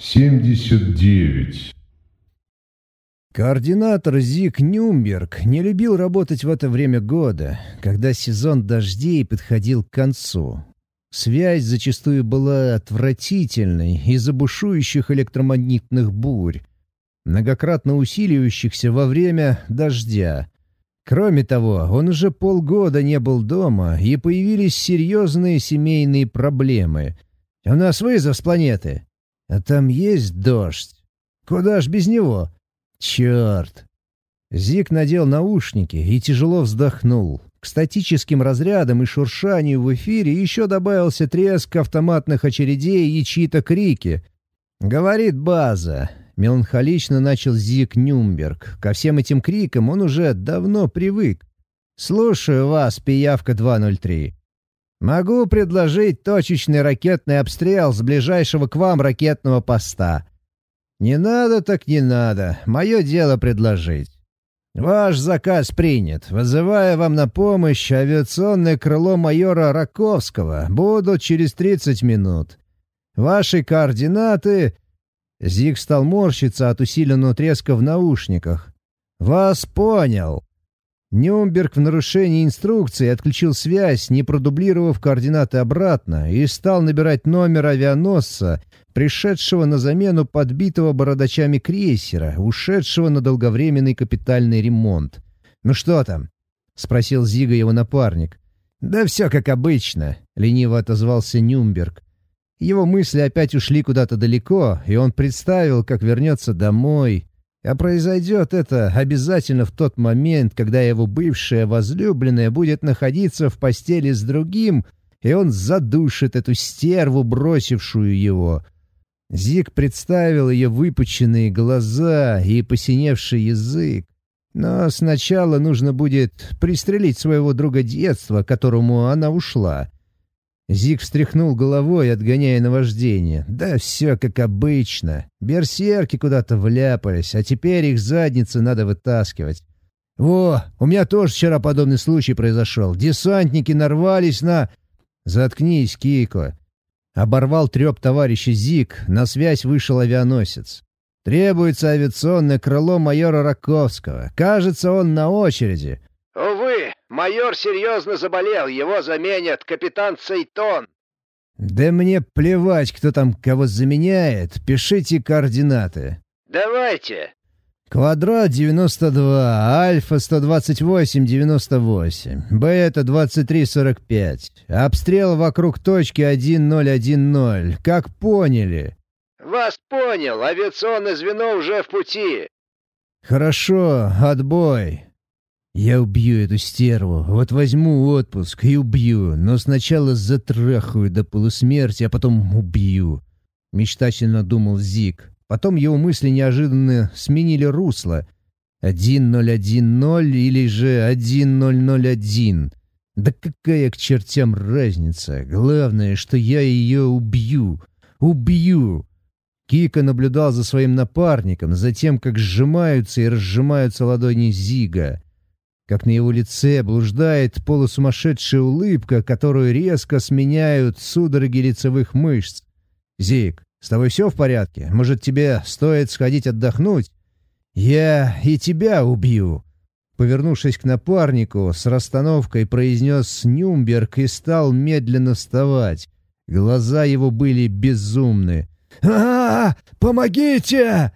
79. Координатор Зик Нюмберг не любил работать в это время года, когда сезон дождей подходил к концу. Связь зачастую была отвратительной из-за бушующих электромагнитных бурь, многократно усиливающихся во время дождя. Кроме того, он уже полгода не был дома, и появились серьезные семейные проблемы. «У нас вызов с планеты», а там есть дождь. Куда ж без него? Черт! Зик надел наушники и тяжело вздохнул. К статическим разрядам и шуршанию в эфире еще добавился треск автоматных очередей и чьи-то крики. «Говорит база». Меланхолично начал Зик Нюмберг. Ко всем этим крикам он уже давно привык. «Слушаю вас, пиявка 203». Могу предложить точечный ракетный обстрел с ближайшего к вам ракетного поста. Не надо так не надо. Мое дело предложить. Ваш заказ принят. Вызывая вам на помощь авиационное крыло майора Раковского. Буду через 30 минут. Ваши координаты... Зиг стал морщиться от усиленного треска в наушниках. «Вас понял. Нюмберг в нарушении инструкции отключил связь, не продублировав координаты обратно, и стал набирать номер авианосца, пришедшего на замену подбитого бородачами крейсера, ушедшего на долговременный капитальный ремонт. «Ну что там?» — спросил Зига его напарник. «Да все как обычно», — лениво отозвался Нюмберг. Его мысли опять ушли куда-то далеко, и он представил, как вернется домой, а произойдет это обязательно в тот момент, когда его бывшая возлюбленная будет находиться в постели с другим, и он задушит эту стерву, бросившую его. Зик представил ее выпученные глаза и посиневший язык. Но сначала нужно будет пристрелить своего друга детства, которому она ушла. Зиг встряхнул головой, отгоняя наваждение. «Да все как обычно. Берсерки куда-то вляпались, а теперь их задницы надо вытаскивать. Во, у меня тоже вчера подобный случай произошел. Десантники нарвались на...» «Заткнись, Кико!» Оборвал треп товарища Зиг, на связь вышел авианосец. «Требуется авиационное крыло майора Раковского. Кажется, он на очереди. «Увы, майор серьезно заболел, его заменят капитан Цейтон». «Да мне плевать, кто там кого заменяет. Пишите координаты». «Давайте». Квадрат 92, альфа 128 98, бета 23 45. Обстрел вокруг точки 1010. Как поняли? Вас понял. Авиационное звено уже в пути. Хорошо, отбой. Я убью эту стерву, вот возьму отпуск и убью, но сначала затрахаю до полусмерти, а потом убью. Мечтательно думал Зик. Потом его мысли неожиданно сменили русло. 1010 или же 1001. Да какая к чертям разница? Главное, что я ее убью. Убью. Кика наблюдал за своим напарником, за тем, как сжимаются и разжимаются ладони Зига как на его лице блуждает полусумасшедшая улыбка, которую резко сменяют судороги лицевых мышц. «Зик, с тобой все в порядке? Может, тебе стоит сходить отдохнуть? Я и тебя убью!» Повернувшись к напарнику, с расстановкой произнес Нюмберг и стал медленно вставать. Глаза его были безумны. а, -а, -а Помогите!»